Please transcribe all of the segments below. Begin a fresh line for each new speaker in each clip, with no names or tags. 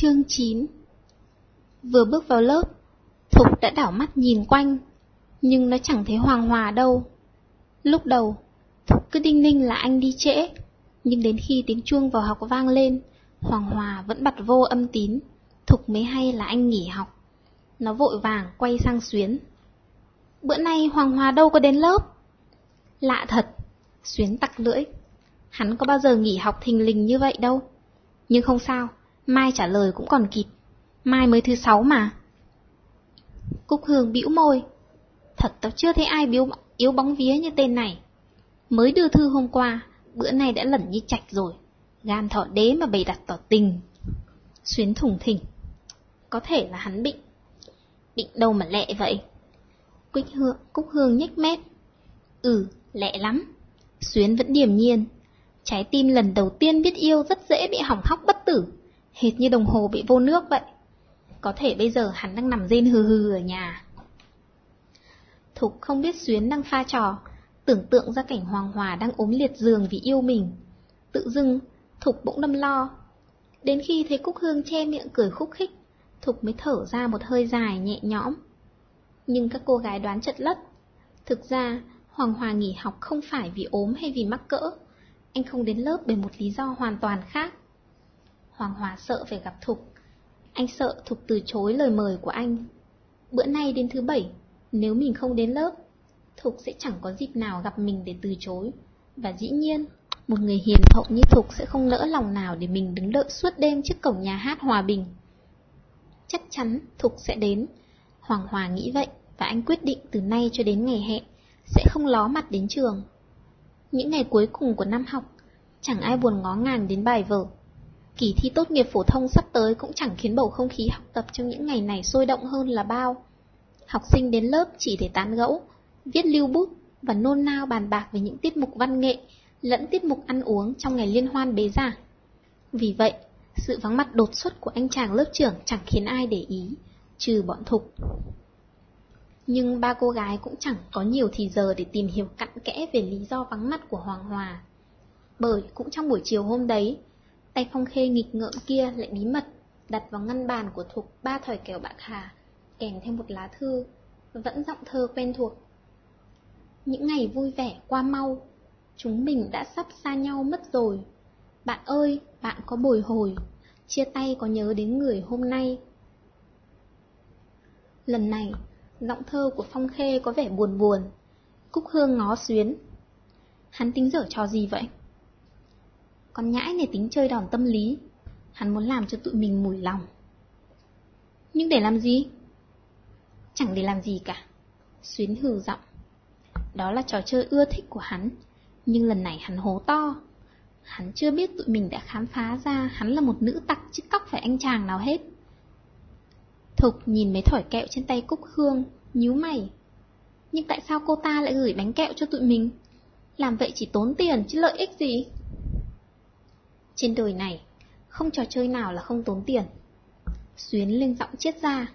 Chương 9 Vừa bước vào lớp, Thục đã đảo mắt nhìn quanh, nhưng nó chẳng thấy Hoàng Hòa đâu. Lúc đầu, Thục cứ đinh ninh là anh đi trễ, nhưng đến khi tiếng chuông vào học vang lên, Hoàng Hòa vẫn bật vô âm tín, Thục mới hay là anh nghỉ học. Nó vội vàng quay sang Xuyến. Bữa nay Hoàng Hòa đâu có đến lớp. Lạ thật, Xuyến tặc lưỡi. Hắn có bao giờ nghỉ học thình lình như vậy đâu. Nhưng không sao, mai trả lời cũng còn kịp. Mai mới thứ sáu mà. Cúc Hương bĩu môi. Thật tao chưa thấy ai biếu, yếu bóng vía như tên này. Mới đưa thư hôm qua, bữa nay đã lẩn như chạch rồi. Gan thọ đế mà bày đặt tỏ tình. Xuyến thủng thỉnh. Có thể là hắn bệnh. Bệnh đâu mà lẹ vậy? Quýt hương, Cúc Hương nhếch mép. Ừ, lẹ lắm. Xuyến vẫn điềm nhiên. Trái tim lần đầu tiên biết yêu rất dễ bị hỏng hóc bất tử, hệt như đồng hồ bị vô nước vậy. Có thể bây giờ hắn đang nằm rên hừ hừ ở nhà. Thục không biết Xuyến đang pha trò, tưởng tượng ra cảnh Hoàng Hòa đang ốm liệt giường vì yêu mình. Tự dưng, Thục bỗng đâm lo. Đến khi thấy Cúc Hương che miệng cười khúc khích, Thục mới thở ra một hơi dài nhẹ nhõm. Nhưng các cô gái đoán chật lất. Thực ra, Hoàng Hòa nghỉ học không phải vì ốm hay vì mắc cỡ. Anh không đến lớp bởi một lý do hoàn toàn khác. Hoàng Hòa sợ phải gặp Thục. Anh sợ Thục từ chối lời mời của anh. Bữa nay đến thứ bảy, nếu mình không đến lớp, Thục sẽ chẳng có dịp nào gặp mình để từ chối. Và dĩ nhiên, một người hiền hậu như Thục sẽ không nỡ lòng nào để mình đứng đợi suốt đêm trước cổng nhà hát Hòa Bình. Chắc chắn Thục sẽ đến. Hoàng Hòa nghĩ vậy và anh quyết định từ nay cho đến ngày hẹn sẽ không ló mặt đến trường. Những ngày cuối cùng của năm học, chẳng ai buồn ngó ngàng đến bài vở. Kỳ thi tốt nghiệp phổ thông sắp tới cũng chẳng khiến bầu không khí học tập trong những ngày này sôi động hơn là bao. Học sinh đến lớp chỉ để tán gẫu, viết lưu bút và nôn nao bàn bạc về những tiết mục văn nghệ lẫn tiết mục ăn uống trong ngày liên hoan bế giảng. Vì vậy, sự vắng mặt đột xuất của anh chàng lớp trưởng chẳng khiến ai để ý, trừ bọn thục. Nhưng ba cô gái cũng chẳng có nhiều thì giờ để tìm hiểu cặn kẽ về lý do vắng mặt của Hoàng Hòa. Bởi cũng trong buổi chiều hôm đấy, tay phong khê nghịch ngợm kia lại bí mật đặt vào ngăn bàn của Thục ba thỏi kèo bạc hà, kèm thêm một lá thư, vẫn giọng thơ quen thuộc. Những ngày vui vẻ qua mau, chúng mình đã sắp xa nhau mất rồi. Bạn ơi, bạn có bồi hồi, chia tay có nhớ đến người hôm nay. Lần này, giọng thơ của Phong Khê có vẻ buồn buồn. Cúc Hương ngó xuyến. Hắn tính dở trò gì vậy? Con nhãi này tính chơi đòn tâm lý. Hắn muốn làm cho tụi mình mùi lòng. Nhưng để làm gì? Chẳng để làm gì cả. Xuyến hừ giọng. Đó là trò chơi ưa thích của hắn. Nhưng lần này hắn hố to. Hắn chưa biết tụi mình đã khám phá ra hắn là một nữ tặc chứ cóc phải anh chàng nào hết. Thục nhìn mấy thỏi kẹo trên tay Cúc Hương, nhíu mày. Nhưng tại sao cô ta lại gửi bánh kẹo cho tụi mình? Làm vậy chỉ tốn tiền chứ lợi ích gì? Trên đời này, không trò chơi nào là không tốn tiền. Xuyến lên giọng chết ra.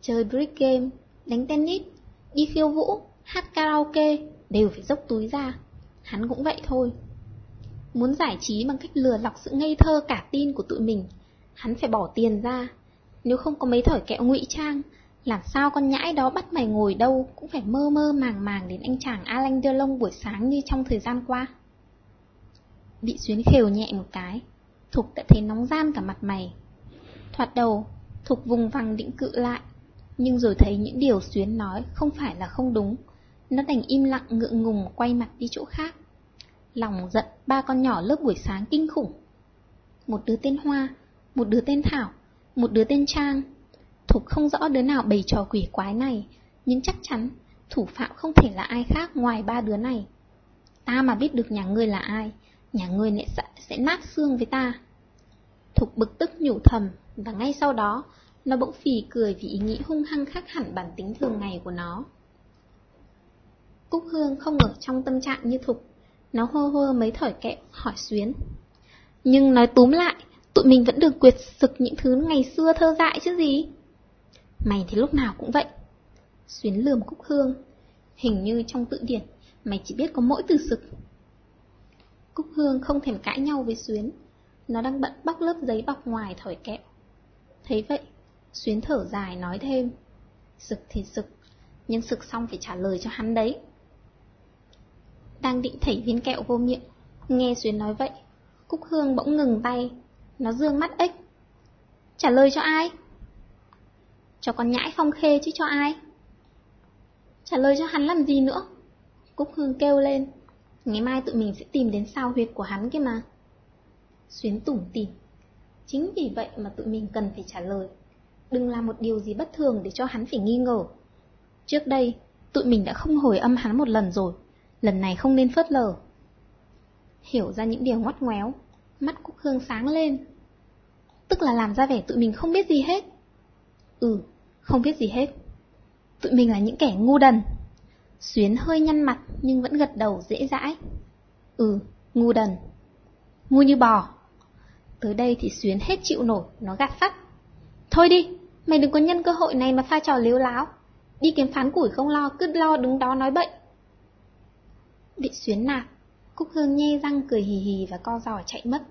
Chơi brick game, đánh tennis, đi khiêu vũ, hát karaoke đều phải dốc túi ra. Hắn cũng vậy thôi. Muốn giải trí bằng cách lừa lọc sự ngây thơ cả tin của tụi mình, hắn phải bỏ tiền ra. Nếu không có mấy thỏi kẹo ngụy trang, làm sao con nhãi đó bắt mày ngồi đâu cũng phải mơ mơ màng màng đến anh chàng Alain Delon buổi sáng như trong thời gian qua. Bị xuyến khều nhẹ một cái, Thục đã thấy nóng gian cả mặt mày. Thoạt đầu, Thục vùng vằng định cự lại, nhưng rồi thấy những điều xuyến nói không phải là không đúng. Nó đành im lặng ngượng ngùng quay mặt đi chỗ khác. Lòng giận ba con nhỏ lớp buổi sáng kinh khủng. Một đứa tên Hoa, một đứa tên Thảo, một đứa tên Trang. Thục không rõ đứa nào bày trò quỷ quái này, nhưng chắc chắn thủ phạm không thể là ai khác ngoài ba đứa này. Ta mà biết được nhà ngươi là ai, nhà ngươi sẽ, sẽ nát xương với ta. Thục bực tức nhủ thầm, và ngay sau đó, nó bỗng phì cười vì ý nghĩ hung hăng khác hẳn bản tính thường ngày của nó. Cúc Hương không ở trong tâm trạng như Thục, nó hô hô mấy thỏi kẹo, hỏi Xuyến. Nhưng nói túm lại, tụi mình vẫn được quyệt sực những thứ ngày xưa thơ dại chứ gì. Mày thì lúc nào cũng vậy. Xuyến lườm Cúc Hương. Hình như trong tự điển, mày chỉ biết có mỗi từ sực. Cúc Hương không thèm cãi nhau với Xuyến. Nó đang bận bóc lớp giấy bọc ngoài thỏi kẹo. Thấy vậy, Xuyến thở dài nói thêm. Sực thì sực, nhưng sực xong phải trả lời cho hắn đấy. Đang định thảy viên kẹo vô miệng, nghe Xuyến nói vậy, Cúc Hương bỗng ngừng tay, nó dương mắt ếch. Trả lời cho ai? Cho con nhãi phong khê chứ cho ai? Trả lời cho hắn làm gì nữa? Cúc Hương kêu lên. Ngày mai tụi mình sẽ tìm đến sao huyệt của hắn kia mà. Xuyến tủm tỉm. Chính vì vậy mà tụi mình cần phải trả lời. Đừng làm một điều gì bất thường để cho hắn phải nghi ngờ. Trước đây, tụi mình đã không hồi âm hắn một lần rồi. Lần này không nên phớt lờ. Hiểu ra những điều ngoắt ngoéo, mắt Cúc Hương sáng lên. Tức là làm ra vẻ tụi mình không biết gì hết. Ừ, không biết gì hết. Tụi mình là những kẻ ngu đần. Xuyến hơi nhăn mặt nhưng vẫn gật đầu dễ dãi. Ừ, ngu đần. Ngu như bò. Tới đây thì Xuyến hết chịu nổi, nó gạt phát. Thôi đi, mày đừng có nhân cơ hội này mà pha trò liếu láo. Đi kiếm phán củi không lo, cứ lo đứng đó nói bậy Bị Xuyến nạt, Cúc Hương nhe răng cười hì hì và co giò chạy mất.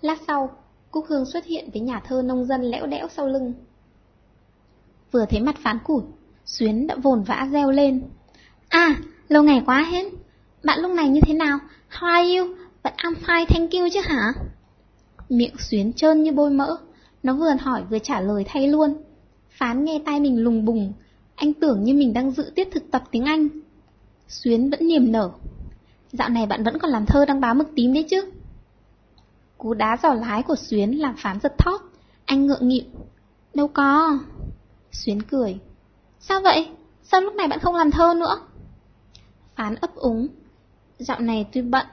Lát sau, Cúc Hương xuất hiện với nhà thơ nông dân lẽo đẽo sau lưng. Vừa thấy mặt phán củi, Xuyến đã vồn vã reo lên. À, lâu ngày quá hết. Bạn lúc này như thế nào? How are you? But I'm fine, thank you chứ hả? Miệng Xuyến trơn như bôi mỡ. Nó vừa hỏi vừa trả lời thay luôn. Phán nghe tai mình lùng bùng. Anh tưởng như mình đang dự tiết thực tập tiếng Anh. Xuyến vẫn niềm nở. Dạo này bạn vẫn còn làm thơ đăng báo mực tím đấy chứ? Cú đá giò lái của Xuyến làm phán giật thót. Anh ngượng nghịu. Đâu có. Xuyến cười. Sao vậy? Sao lúc này bạn không làm thơ nữa? Phán ấp úng. Dạo này tôi bận.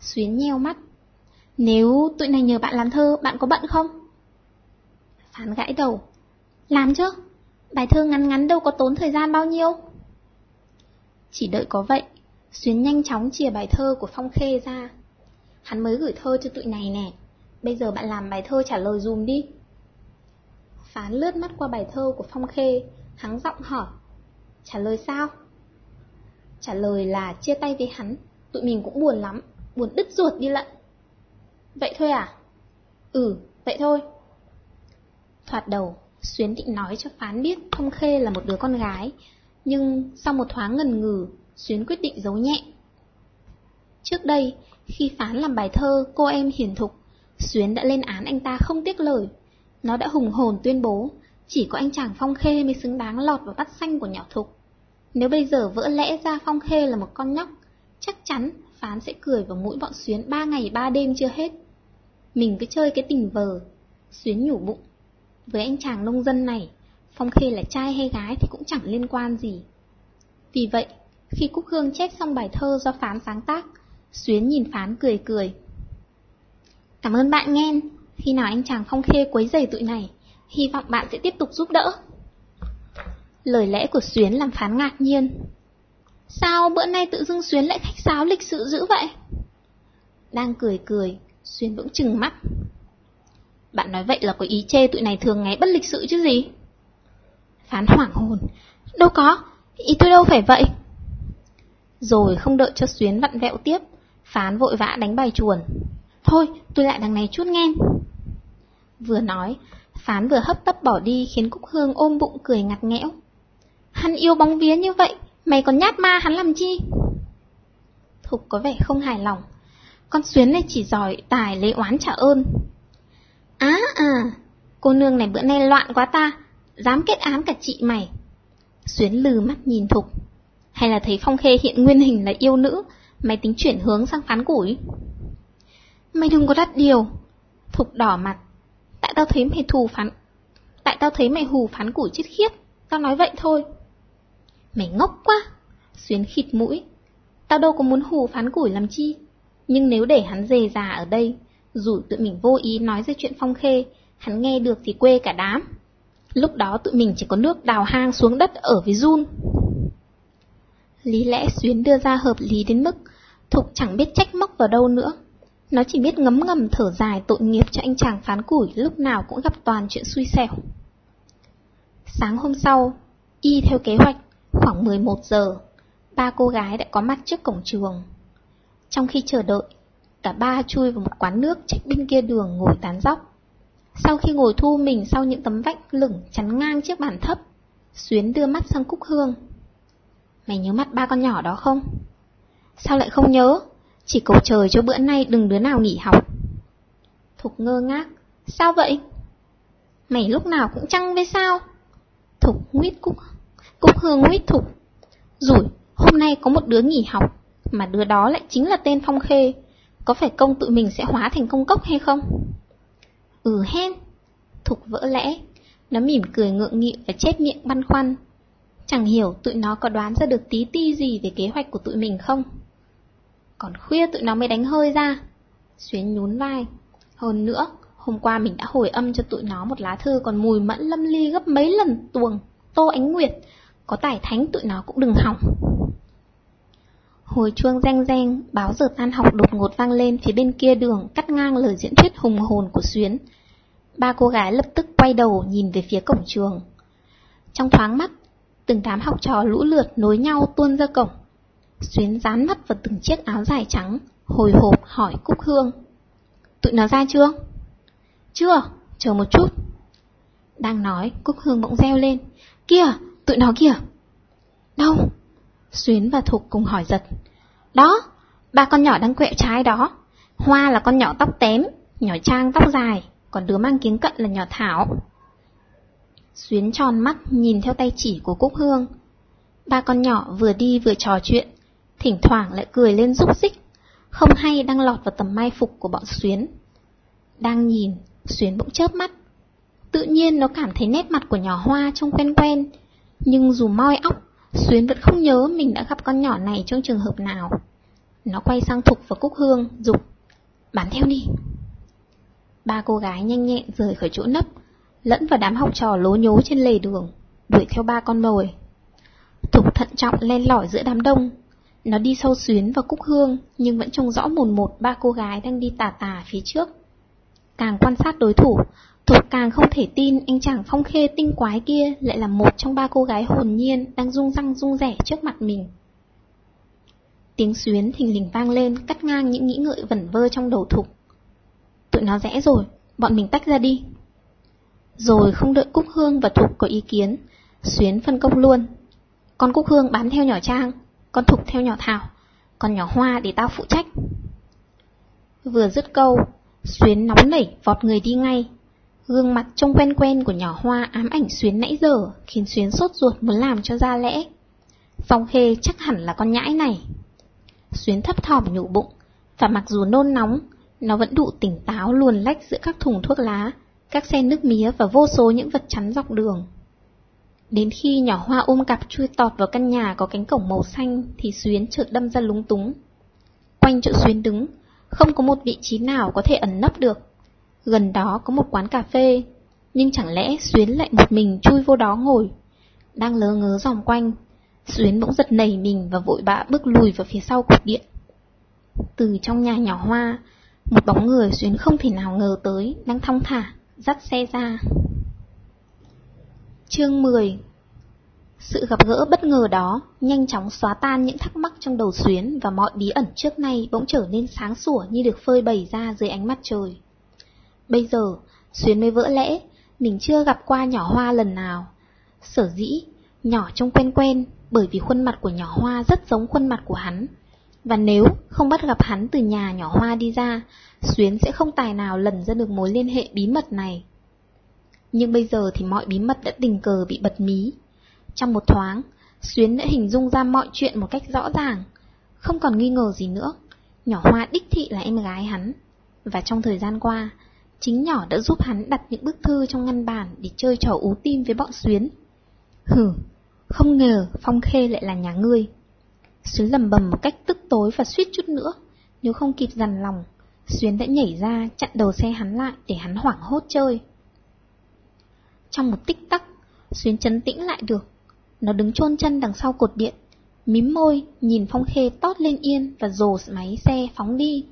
Xuyến nheo mắt. Nếu tụi này nhờ bạn làm thơ, bạn có bận không? Phán gãi đầu. Làm chứ? Bài thơ ngắn ngắn đâu có tốn thời gian bao nhiêu. Chỉ đợi có vậy, Xuyến nhanh chóng chia bài thơ của Phong Khê ra. Hắn mới gửi thơ cho tụi này nè. Bây giờ bạn làm bài thơ trả lời dùm đi. Phán lướt mắt qua bài thơ của Phong Khê, hắn giọng hỏi. Trả lời sao? Trả lời là chia tay với hắn, tụi mình cũng buồn lắm, buồn đứt ruột đi lận. Vậy thôi à? Ừ, vậy thôi. Thoạt đầu, Xuyến định nói cho Phán biết Phong Khê là một đứa con gái, nhưng sau một thoáng ngần ngừ, Xuyến quyết định giấu nhẹ. Trước đây, khi Phán làm bài thơ Cô em hiền thục, Xuyến đã lên án anh ta không tiếc lời. Nó đã hùng hồn tuyên bố, chỉ có anh chàng Phong Khê mới xứng đáng lọt vào bắt xanh của nhỏ thục. Nếu bây giờ vỡ lẽ ra Phong Khê là một con nhóc, chắc chắn Phán sẽ cười vào mũi bọn Xuyến ba ngày ba đêm chưa hết. Mình cứ chơi cái tình vờ, Xuyến nhủ bụng. Với anh chàng nông dân này, Phong Khê là trai hay gái thì cũng chẳng liên quan gì. Vì vậy, khi Cúc Hương chép xong bài thơ do Phán sáng tác, Xuyến nhìn Phán cười cười. Cảm ơn bạn nghe, khi nào anh chàng Phong Khê quấy rầy tụi này, hy vọng bạn sẽ tiếp tục giúp đỡ. Lời lẽ của Xuyến làm Phán ngạc nhiên. Sao bữa nay tự dưng Xuyến lại khách sáo lịch sự dữ vậy? Đang cười cười, Xuyến bỗng chừng mắt. Bạn nói vậy là có ý chê tụi này thường ngày bất lịch sự chứ gì? Phán hoảng hồn. Đâu có, ý tôi đâu phải vậy. Rồi không đợi cho Xuyến vặn vẹo tiếp, Phán vội vã đánh bài chuồn. Thôi, tôi lại đằng này chút nghe. Vừa nói, Phán vừa hấp tấp bỏ đi khiến Cúc Hương ôm bụng cười ngặt nghẽo. Hắn yêu bóng vía như vậy, mày còn nhát ma hắn làm chi? Thục có vẻ không hài lòng. Con Xuyến này chỉ giỏi tài lấy oán trả ơn. Á à, cô nương này bữa nay loạn quá ta, dám kết án cả chị mày. Xuyến lừ mắt nhìn Thục. Hay là thấy Phong Khê hiện nguyên hình là yêu nữ, mày tính chuyển hướng sang phán củi? Mày đừng có đắt điều. Thục đỏ mặt. Tại tao thấy mày thù phán... Tại tao thấy mày hù phán củi chết khiếp. Tao nói vậy thôi. Mày ngốc quá. Xuyến khịt mũi. Tao đâu có muốn hù phán củi làm chi. Nhưng nếu để hắn dề già ở đây, dù tụi mình vô ý nói ra chuyện phong khê, hắn nghe được thì quê cả đám. Lúc đó tụi mình chỉ có nước đào hang xuống đất ở với run. Lý lẽ Xuyến đưa ra hợp lý đến mức Thục chẳng biết trách móc vào đâu nữa. Nó chỉ biết ngấm ngầm thở dài tội nghiệp cho anh chàng phán củi lúc nào cũng gặp toàn chuyện xui xẻo. Sáng hôm sau, y theo kế hoạch, khoảng 11 giờ, ba cô gái đã có mặt trước cổng trường. Trong khi chờ đợi, cả ba chui vào một quán nước trách bên kia đường ngồi tán dóc. Sau khi ngồi thu mình sau những tấm vách lửng chắn ngang chiếc bàn thấp, Xuyến đưa mắt sang Cúc Hương. Mày nhớ mắt ba con nhỏ đó không? Sao lại không nhớ? Chỉ cầu trời cho bữa nay đừng đứa nào nghỉ học. Thục ngơ ngác. Sao vậy? Mày lúc nào cũng chăng với sao? Thục nguyết Cúc. Cúc Hương huyết Thục. Rủi, hôm nay có một đứa nghỉ học, mà đứa đó lại chính là tên Phong Khê. Có phải công tự mình sẽ hóa thành công cốc hay không? Ừ hen. Thục vỡ lẽ. Nó mỉm cười ngượng nghịu và chép miệng băn khoăn. Chẳng hiểu tụi nó có đoán ra được tí ti gì về kế hoạch của tụi mình không? Còn khuya tụi nó mới đánh hơi ra. Xuyến nhún vai. Hơn nữa, hôm qua mình đã hồi âm cho tụi nó một lá thư còn mùi mẫn lâm ly gấp mấy lần tuồng, tô ánh nguyệt. Có tải thánh tụi nó cũng đừng hỏng. Hồi chuông reng reng, báo giờ tan học đột ngột vang lên phía bên kia đường, cắt ngang lời diễn thuyết hùng hồn của Xuyến. Ba cô gái lập tức quay đầu nhìn về phía cổng trường. Trong thoáng mắt, từng đám học trò lũ lượt nối nhau tuôn ra cổng. Xuyến dán mắt vào từng chiếc áo dài trắng, hồi hộp hỏi Cúc Hương. Tụi nó ra chưa? Chưa, chờ một chút. Đang nói, Cúc Hương bỗng reo lên. Kìa, tụi nó kìa. Đâu? Xuyến và Thục cùng hỏi giật. Đó, ba con nhỏ đang quẹo trái đó. Hoa là con nhỏ tóc tém, nhỏ trang tóc dài, còn đứa mang kính cận là nhỏ Thảo. Xuyến tròn mắt nhìn theo tay chỉ của Cúc Hương. Ba con nhỏ vừa đi vừa trò chuyện, thỉnh thoảng lại cười lên rúc rích, không hay đang lọt vào tầm mai phục của bọn Xuyến. Đang nhìn, Xuyến bỗng chớp mắt. Tự nhiên nó cảm thấy nét mặt của nhỏ Hoa trông quen quen, nhưng dù moi óc, Xuyến vẫn không nhớ mình đã gặp con nhỏ này trong trường hợp nào. Nó quay sang Thục và Cúc Hương, dục Bám theo đi. Ba cô gái nhanh nhẹn rời khỏi chỗ nấp, lẫn vào đám học trò lố nhố trên lề đường, đuổi theo ba con mồi. Thục thận trọng len lỏi giữa đám đông. Nó đi sâu xuyến và Cúc Hương, nhưng vẫn trông rõ mồn một ba cô gái đang đi tà tà phía trước. Càng quan sát đối thủ, Thục càng không thể tin anh chàng phong khê tinh quái kia lại là một trong ba cô gái hồn nhiên đang rung răng rung rẻ trước mặt mình. Tiếng xuyến thình lình vang lên cắt ngang những nghĩ ngợi vẩn vơ trong đầu Thục. Tụi nó rẽ rồi, bọn mình tách ra đi. Rồi không đợi Cúc Hương và Thục có ý kiến, Xuyến phân công luôn. Con Cúc Hương bám theo nhỏ Trang, con Thục theo nhỏ Thảo, còn nhỏ Hoa để tao phụ trách. Vừa dứt câu, Xuyến nóng nảy vọt người đi ngay. Gương mặt trông quen quen của nhỏ Hoa ám ảnh Xuyến nãy giờ, khiến Xuyến sốt ruột muốn làm cho ra lẽ. Phong Khê chắc hẳn là con nhãi này. Xuyến thấp thỏm nhủ bụng, và mặc dù nôn nóng, nó vẫn đủ tỉnh táo luồn lách giữa các thùng thuốc lá, các xe nước mía và vô số những vật chắn dọc đường. Đến khi nhỏ hoa ôm cặp chui tọt vào căn nhà có cánh cổng màu xanh thì Xuyến chợt đâm ra lúng túng. Quanh chỗ Xuyến đứng, không có một vị trí nào có thể ẩn nấp được. Gần đó có một quán cà phê, nhưng chẳng lẽ Xuyến lại một mình chui vô đó ngồi. Đang lơ ngớ dòng quanh, Xuyến bỗng giật nảy mình và vội bã bước lùi vào phía sau cột điện. Từ trong nhà nhỏ hoa, một bóng người Xuyến không thể nào ngờ tới đang thong thả, dắt xe ra. Chương 10 Sự gặp gỡ bất ngờ đó nhanh chóng xóa tan những thắc mắc trong đầu Xuyến và mọi bí ẩn trước nay bỗng trở nên sáng sủa như được phơi bày ra dưới ánh mắt trời. Bây giờ, Xuyến mới vỡ lẽ, mình chưa gặp qua nhỏ hoa lần nào. Sở dĩ, nhỏ trông quen quen bởi vì khuôn mặt của nhỏ hoa rất giống khuôn mặt của hắn. Và nếu không bắt gặp hắn từ nhà nhỏ hoa đi ra, Xuyến sẽ không tài nào lần ra được mối liên hệ bí mật này. Nhưng bây giờ thì mọi bí mật đã tình cờ bị bật mí. Trong một thoáng, Xuyến đã hình dung ra mọi chuyện một cách rõ ràng, không còn nghi ngờ gì nữa. Nhỏ Hoa đích thị là em gái hắn. Và trong thời gian qua, chính nhỏ đã giúp hắn đặt những bức thư trong ngăn bàn để chơi trò ú tim với bọn Xuyến. Hừ, không ngờ Phong Khê lại là nhà ngươi. Xuyến lầm bầm một cách tức tối và suýt chút nữa, nếu không kịp dằn lòng, Xuyến đã nhảy ra chặn đầu xe hắn lại để hắn hoảng hốt chơi. Trong một tích tắc, Xuyến chấn tĩnh lại được. Nó đứng chôn chân đằng sau cột điện, mím môi, nhìn Phong Khê tót lên yên và rồ máy xe phóng đi.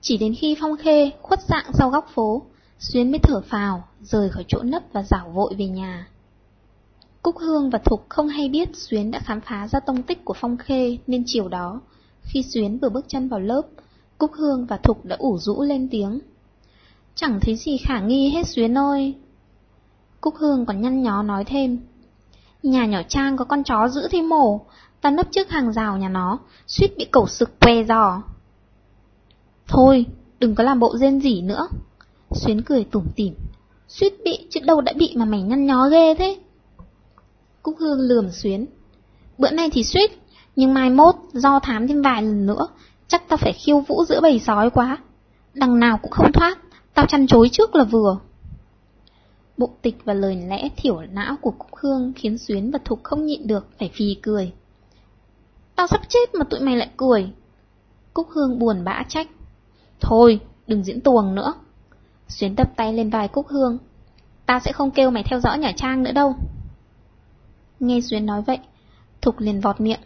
Chỉ đến khi Phong Khê khuất dạng sau góc phố, Xuyến mới thở phào, rời khỏi chỗ nấp và rảo vội về nhà. Cúc Hương và Thục không hay biết Xuyến đã khám phá ra tông tích của Phong Khê nên chiều đó, khi Xuyến vừa bước chân vào lớp, Cúc Hương và Thục đã ủ rũ lên tiếng. Chẳng thấy gì khả nghi hết Xuyến ơi. Cúc Hương còn nhăn nhó nói thêm. Nhà nhỏ Trang có con chó giữ thi mổ, ta nấp trước hàng rào nhà nó, suýt bị cẩu sực que giò. Thôi, đừng có làm bộ rên rỉ nữa. Xuyến cười tủm tỉm. Suýt bị, chứ đâu đã bị mà mày nhăn nhó ghê thế. Cúc Hương lườm Xuyến. Bữa nay thì suýt, nhưng mai mốt do thám thêm vài lần nữa, chắc tao phải khiêu vũ giữa bầy sói quá. Đằng nào cũng không thoát, tao chăn chối trước là vừa. bộ tịch và lời lẽ thiểu não của Cúc Hương khiến Xuyến và Thục không nhịn được, phải phì cười. Tao sắp chết mà tụi mày lại cười. Cúc Hương buồn bã trách. Thôi, đừng diễn tuồng nữa. Xuyến đập tay lên vai Cúc Hương. Tao sẽ không kêu mày theo dõi nhà Trang nữa đâu. Nghe Xuyến nói vậy, Thục liền vọt miệng.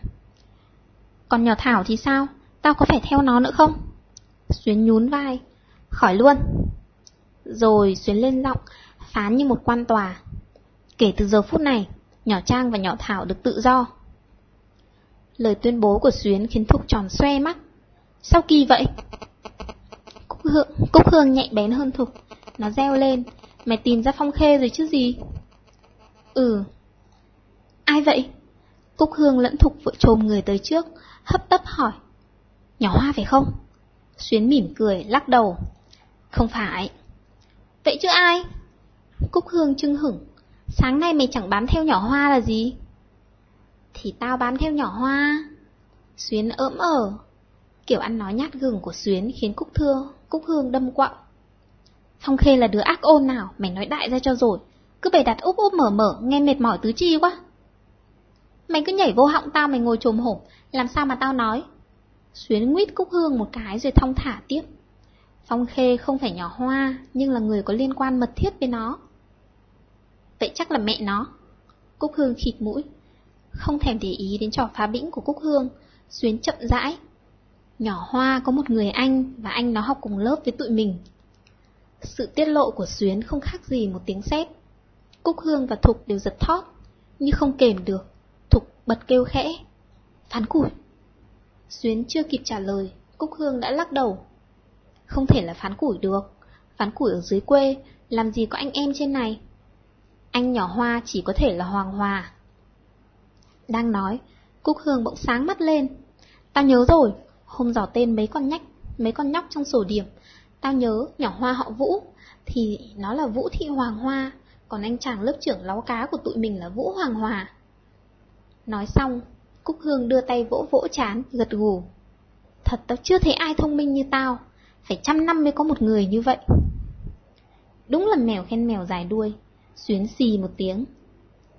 Còn nhỏ Thảo thì sao? Tao có phải theo nó nữa không? Xuyến nhún vai. Khỏi luôn. Rồi Xuyến lên giọng, phán như một quan tòa. Kể từ giờ phút này, nhỏ Trang và nhỏ Thảo được tự do. Lời tuyên bố của Xuyến khiến Thục tròn xoe mắt. Sao kỳ vậy? Cúc Hương, Cúc Hương nhạy bén hơn Thục. Nó reo lên. Mày tìm ra Phong Khê rồi chứ gì? Ừ. Ai vậy? Cúc Hương lẫn Thục vội trồm người tới trước, hấp tấp hỏi. Nhỏ Hoa phải không? Xuyến mỉm cười, lắc đầu. Không phải. Vậy chứ ai? Cúc Hương trưng hửng. Sáng nay mày chẳng bám theo nhỏ Hoa là gì? Thì tao bám theo nhỏ Hoa. Xuyến ỡm ở. Kiểu ăn nói nhát gừng của Xuyến khiến Cúc Thưa, Cúc Hương đâm quọng. Phong Khê là đứa ác ôn nào, mày nói đại ra cho rồi. Cứ bày đặt úp úp mở mở, nghe mệt mỏi tứ chi quá. Mày cứ nhảy vô họng tao mày ngồi trồm hổm, làm sao mà tao nói? Xuyến nguyết Cúc Hương một cái rồi thong thả tiếp. Phong Khê không phải nhỏ hoa, nhưng là người có liên quan mật thiết với nó. Vậy chắc là mẹ nó. Cúc Hương khịt mũi. Không thèm để ý đến trò phá bĩnh của Cúc Hương, Xuyến chậm rãi. Nhỏ hoa có một người anh và anh nó học cùng lớp với tụi mình. Sự tiết lộ của Xuyến không khác gì một tiếng sét. Cúc Hương và Thục đều giật thót, nhưng không kềm được. Thục bật kêu khẽ. Phán củi. Xuyến chưa kịp trả lời, Cúc Hương đã lắc đầu. Không thể là phán củi được, phán củi ở dưới quê, làm gì có anh em trên này. Anh nhỏ hoa chỉ có thể là Hoàng Hòa. Đang nói, Cúc Hương bỗng sáng mắt lên. Tao nhớ rồi, hôm dò tên mấy con nhách, mấy con nhóc trong sổ điểm. Tao nhớ nhỏ hoa họ Vũ, thì nó là Vũ Thị Hoàng Hoa, còn anh chàng lớp trưởng láo cá của tụi mình là Vũ Hoàng Hòa. Nói xong, Cúc Hương đưa tay vỗ vỗ chán, gật gù. Thật tao chưa thấy ai thông minh như tao, phải trăm năm mới có một người như vậy. Đúng là mèo khen mèo dài đuôi, xuyến xì một tiếng.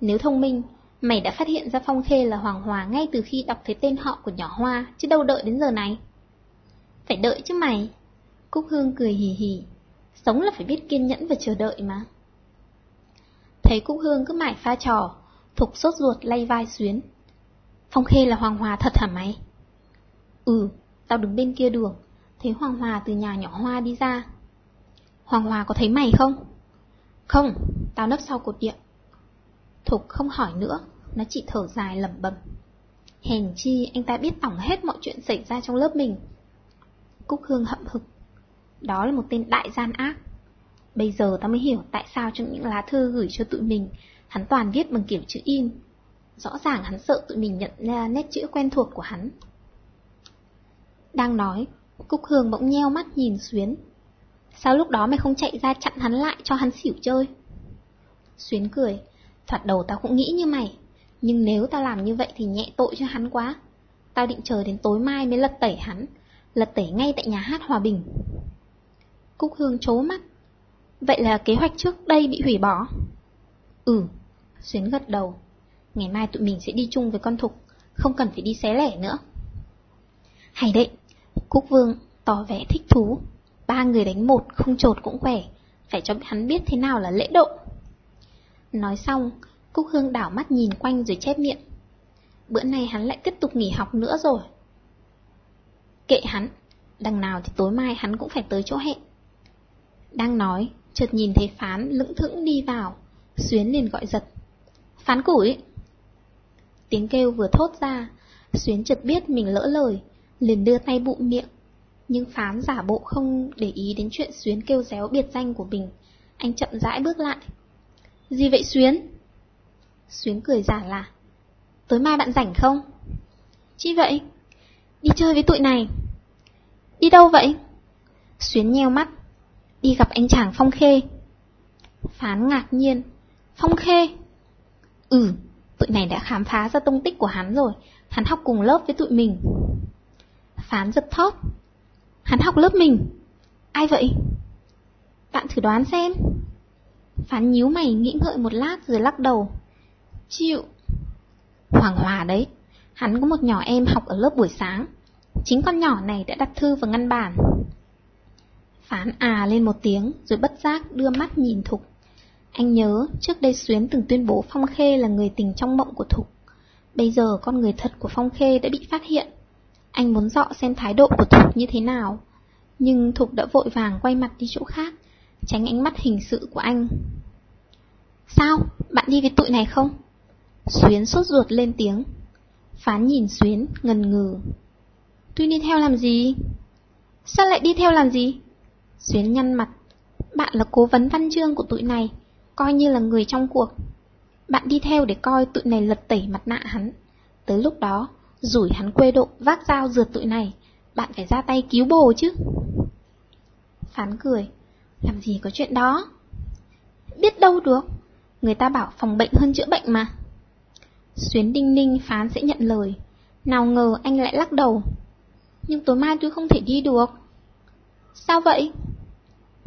Nếu thông minh, mày đã phát hiện ra Phong Khê là Hoàng Hòa ngay từ khi đọc thấy tên họ của nhỏ Hoa, chứ đâu đợi đến giờ này. Phải đợi chứ mày. Cúc Hương cười hì hì, sống là phải biết kiên nhẫn và chờ đợi mà. Thấy Cúc Hương cứ mãi pha trò, Thục sốt ruột lay vai xuyến. Phong Khê là Hoàng Hòa thật hả mày? Ừ, tao đứng bên kia đường, thấy Hoàng Hòa từ nhà nhỏ Hoa đi ra. Hoàng Hòa có thấy mày không? Không, tao nấp sau cột điện. Thục không hỏi nữa, nó chỉ thở dài lẩm bẩm. Hèn chi anh ta biết tổng hết mọi chuyện xảy ra trong lớp mình. Cúc Hương hậm hực. Đó là một tên đại gian ác. Bây giờ ta mới hiểu tại sao trong những lá thư gửi cho tụi mình, hắn toàn viết bằng kiểu chữ in, Rõ ràng hắn sợ tụi mình nhận ra nét chữ quen thuộc của hắn. Đang nói, Cúc Hương bỗng nheo mắt nhìn Xuyến. Sao lúc đó mày không chạy ra chặn hắn lại cho hắn xỉu chơi? Xuyến cười, thoạt đầu tao cũng nghĩ như mày, nhưng nếu tao làm như vậy thì nhẹ tội cho hắn quá. Tao định chờ đến tối mai mới lật tẩy hắn, lật tẩy ngay tại nhà hát Hòa Bình. Cúc Hương chố mắt. Vậy là kế hoạch trước đây bị hủy bỏ? Ừ, Xuyến gật đầu. Ngày mai tụi mình sẽ đi chung với con Thục, không cần phải đi xé lẻ nữa. Hay đấy, Cúc Vương tỏ vẻ thích thú. Ba người đánh một, không trột cũng khỏe, phải cho hắn biết thế nào là lễ độ. Nói xong, Cúc Hương đảo mắt nhìn quanh rồi chép miệng. Bữa nay hắn lại tiếp tục nghỉ học nữa rồi. Kệ hắn, đằng nào thì tối mai hắn cũng phải tới chỗ hẹn. Đang nói, chợt nhìn thấy Phán lững thững đi vào, Xuyến liền gọi giật. Phán củi! Tiếng kêu vừa thốt ra, Xuyến chợt biết mình lỡ lời, liền đưa tay bụng miệng. Nhưng phán giả bộ không để ý đến chuyện Xuyến kêu réo biệt danh của mình. Anh chậm rãi bước lại. Gì vậy Xuyến? Xuyến cười giả là. Tối mai bạn rảnh không? Chi vậy? Đi chơi với tụi này. Đi đâu vậy? Xuyến nheo mắt. Đi gặp anh chàng Phong Khê. Phán ngạc nhiên. Phong Khê? Ừ, tụi này đã khám phá ra tung tích của hắn rồi. Hắn học cùng lớp với tụi mình. Phán giật thót. Hắn học lớp mình. Ai vậy? Bạn thử đoán xem. Phán nhíu mày nghĩ ngợi một lát rồi lắc đầu. Chịu. Hoàng Hòa đấy. Hắn có một nhỏ em học ở lớp buổi sáng. Chính con nhỏ này đã đặt thư vào ngăn bản. Phán à lên một tiếng rồi bất giác đưa mắt nhìn Thục. Anh nhớ trước đây Xuyến từng tuyên bố Phong Khê là người tình trong mộng của Thục. Bây giờ con người thật của Phong Khê đã bị phát hiện. Anh muốn dọ xem thái độ của Thục như thế nào. Nhưng Thục đã vội vàng quay mặt đi chỗ khác, tránh ánh mắt hình sự của anh. Sao? Bạn đi với tụi này không? Xuyến sốt ruột lên tiếng. Phán nhìn Xuyến, ngần ngừ. Tôi đi theo làm gì? Sao lại đi theo làm gì? Xuyến nhăn mặt. Bạn là cố vấn văn chương của tụi này, coi như là người trong cuộc. Bạn đi theo để coi tụi này lật tẩy mặt nạ hắn. Tới lúc đó, rủi hắn quê độ vác dao rượt tụi này, bạn phải ra tay cứu bồ chứ. Phán cười, làm gì có chuyện đó? Biết đâu được, người ta bảo phòng bệnh hơn chữa bệnh mà. Xuyến đinh ninh phán sẽ nhận lời, nào ngờ anh lại lắc đầu. Nhưng tối mai tôi không thể đi được. Sao vậy?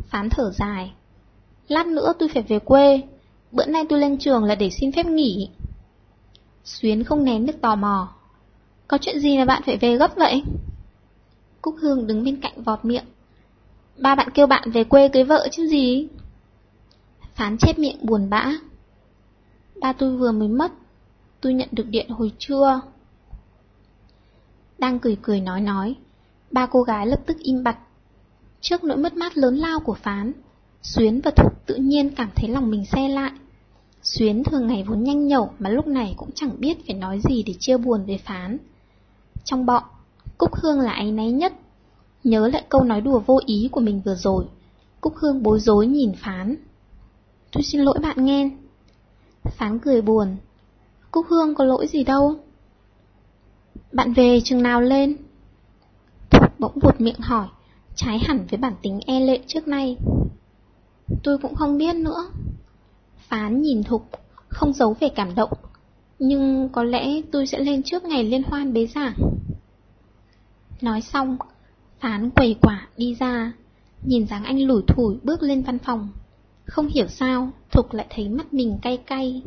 Phán thở dài. Lát nữa tôi phải về quê, bữa nay tôi lên trường là để xin phép nghỉ. Xuyến không nén được tò mò. Có chuyện gì mà bạn phải về gấp vậy? Cúc Hương đứng bên cạnh vọt miệng. Ba bạn kêu bạn về quê cưới vợ chứ gì? Phán chép miệng buồn bã. Ba tôi vừa mới mất, tôi nhận được điện hồi trưa. Đang cười cười nói nói, ba cô gái lập tức im bặt. Trước nỗi mất mát lớn lao của Phán, Xuyến và Thục tự nhiên cảm thấy lòng mình xe lại. Xuyến thường ngày vốn nhanh nhẩu mà lúc này cũng chẳng biết phải nói gì để chia buồn về Phán. Trong bọn, Cúc Hương là áy náy nhất. Nhớ lại câu nói đùa vô ý của mình vừa rồi, Cúc Hương bối rối nhìn Phán. Tôi xin lỗi bạn nghe. Phán cười buồn. Cúc Hương có lỗi gì đâu. Bạn về chừng nào lên? Thục bỗng vụt miệng hỏi, trái hẳn với bản tính e lệ trước nay. Tôi cũng không biết nữa. Phán nhìn Thục, không giấu về cảm động, nhưng có lẽ tôi sẽ lên trước ngày liên hoan bế giảng. Nói xong, Án quầy quả đi ra, nhìn dáng anh lủi thủi bước lên văn phòng. Không hiểu sao, Thục lại thấy mắt mình cay cay.